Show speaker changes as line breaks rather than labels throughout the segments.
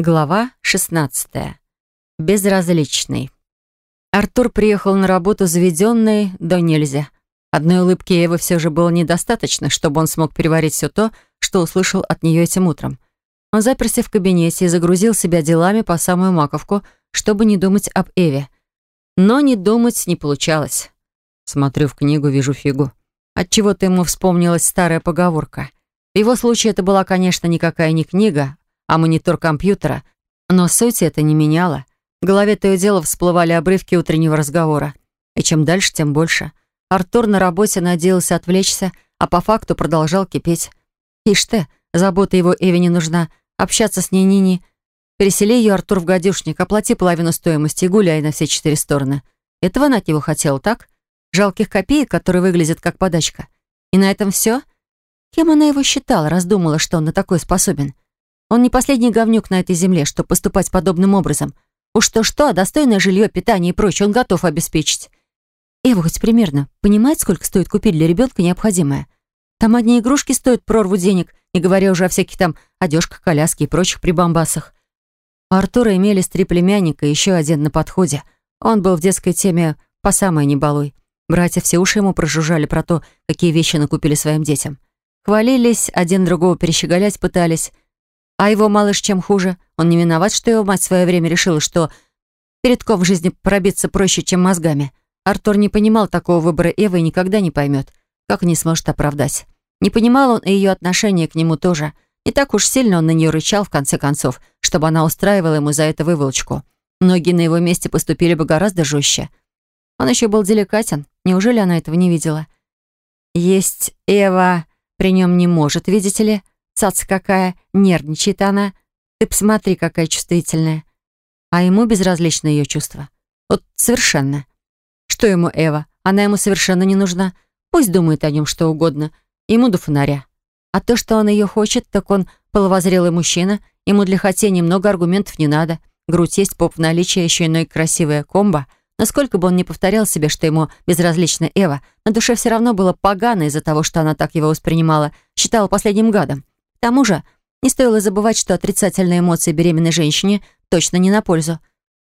Глава 16. Безразличный. Артур приехал на работу заведенный до нельзя. Одной улыбки Эвы все же было недостаточно, чтобы он смог переварить все то, что услышал от нее этим утром. Он заперся в кабинете и загрузил себя делами по самую маковку, чтобы не думать об Эве. Но не думать не получалось. Смотрю в книгу, вижу фигу. Отчего-то ему вспомнилась старая поговорка. В его случае это была, конечно, никакая не книга, а монитор компьютера, но сути это не меняло. В голове то и дело всплывали обрывки утреннего разговора. И чем дальше, тем больше. Артур на работе надеялся отвлечься, а по факту продолжал кипеть. Ишь ты, забота его Эви не нужна. Общаться с ней ни-ни. Пересели ее, Артур, в гадюшник, оплати половину стоимости и гуляй на все четыре стороны. Этого она от него хотела, так? Жалких копеек, которые выглядят как подачка. И на этом все? Кем она его считала, раздумала, что он на такой способен? Он не последний говнюк на этой земле, чтобы поступать подобным образом. Уж то-что, а достойное жилье, питание и прочее он готов обеспечить. Эва хоть примерно понимает, сколько стоит купить для ребенка необходимое. Там одни игрушки стоят прорву денег, не говоря уже о всяких там одежках, коляске и прочих прибамбасах. У Артура имелись три племянника и еще один на подходе. Он был в детской теме по самой небалуй. Братья все уши ему прожужжали про то, какие вещи накупили своим детям. Хвалились, один другого перещеголять пытались — а его малыш чем хуже? Он не виноват, что его мать в свое время решила, что передком в жизни пробиться проще, чем мозгами. Артур не понимал такого выбора Эвы и никогда не поймет, как не сможет оправдать. Не понимал он и ее отношение к нему тоже. Не так уж сильно он на нее рычал, в конце концов, чтобы она устраивала ему за это выволочку. Многие на его месте поступили бы гораздо жестче. Он еще был деликатен. Неужели она этого не видела? Есть Эва при нем не может, видите ли. Цаца какая, нервничает она. Ты посмотри, какая чувствительная. А ему безразлично ее чувства. Вот совершенно. Что ему Эва? Она ему совершенно не нужна. Пусть думает о нем что угодно. Ему до фонаря. А то, что он ее хочет, так он половозрелый мужчина. Ему для хотения много аргументов не надо. Грудь есть, поп в наличии, еще иной красивая комба. Насколько бы он ни повторял себе, что ему безразлична Эва, на душе все равно было погано из-за того, что она так его воспринимала, считала последним гадом. К тому же, не стоило забывать, что отрицательные эмоции беременной женщине точно не на пользу.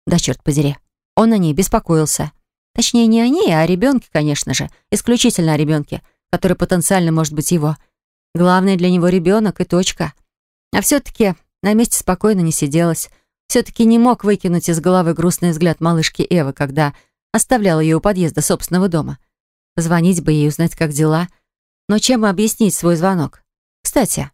Да черт подери, он о ней беспокоился. Точнее, не о ней, а о ребенке, конечно же. Исключительно о ребенке, который потенциально может быть его. Главное для него ребенок и точка. А все-таки на месте спокойно не сиделось. Все-таки не мог выкинуть из головы грустный взгляд малышки Эвы, когда оставлял ее у подъезда собственного дома. Позвонить бы ей, узнать, как дела. Но чем объяснить свой звонок? Кстати,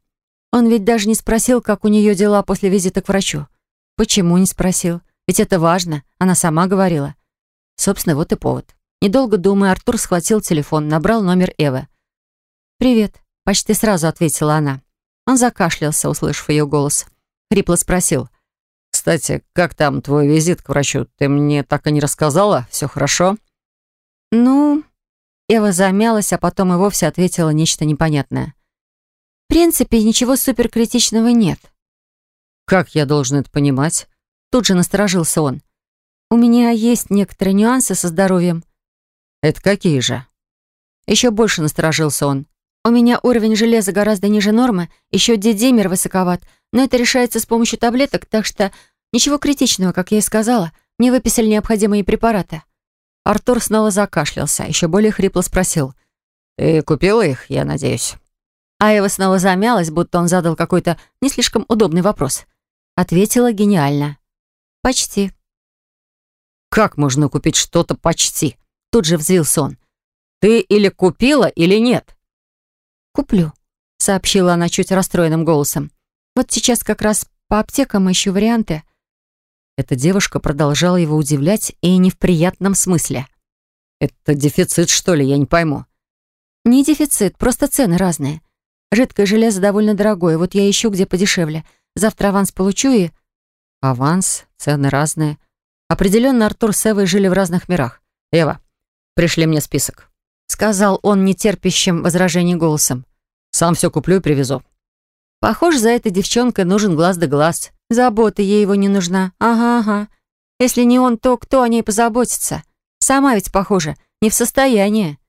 он ведь даже не спросил, как у нее дела после визита к врачу. Почему не спросил? Ведь это важно, она сама говорила. Собственно, вот и повод. Недолго думая, Артур схватил телефон, набрал номер Эвы. «Привет», — почти сразу ответила она. Он закашлялся, услышав ее голос. Хрипло спросил.
«Кстати, как там твой визит к врачу? Ты мне так и не рассказала? Все хорошо?»
«Ну...» Эва замялась, а потом и вовсе ответила нечто непонятное. В принципе, ничего суперкритичного нет.
Как я должен это понимать?
Тут же насторожился он. У меня есть некоторые нюансы со здоровьем.
Это какие же?
Еще больше насторожился он. У меня уровень железа гораздо ниже нормы, еще дедимер высоковат, но это решается с помощью таблеток, так что ничего критичного, как я и сказала. Мне выписали необходимые препараты. Артур снова закашлялся, еще более хрипло спросил.
«Ты купила их, я надеюсь?»
Аева снова замялась, будто он задал какой-то не слишком удобный вопрос. Ответила гениально. «Почти».
«Как можно купить что-то почти?» Тут же взвился он. «Ты или купила, или нет?»
«Куплю», — сообщила она чуть расстроенным голосом. «Вот сейчас как раз по аптекам ищу варианты». Эта девушка продолжала его удивлять и не в приятном смысле.
«Это дефицит, что ли? Я не пойму».
«Не дефицит, просто цены разные. Жидкое железо довольно дорогое, вот я ищу, где подешевле. Завтра аванс получу и...
Аванс, цены разные. Определенно Артур с Эвой жили в разных мирах. Эва, пришли мне список.
Сказал он нетерпящим возражений голосом.
Сам все куплю и привезу.
Похоже, за этой девчонкой нужен глаз да глаз. Забота ей его не нужна. Ага, ага. Если не он, то кто о ней позаботится? Сама ведь, похоже, не в состоянии.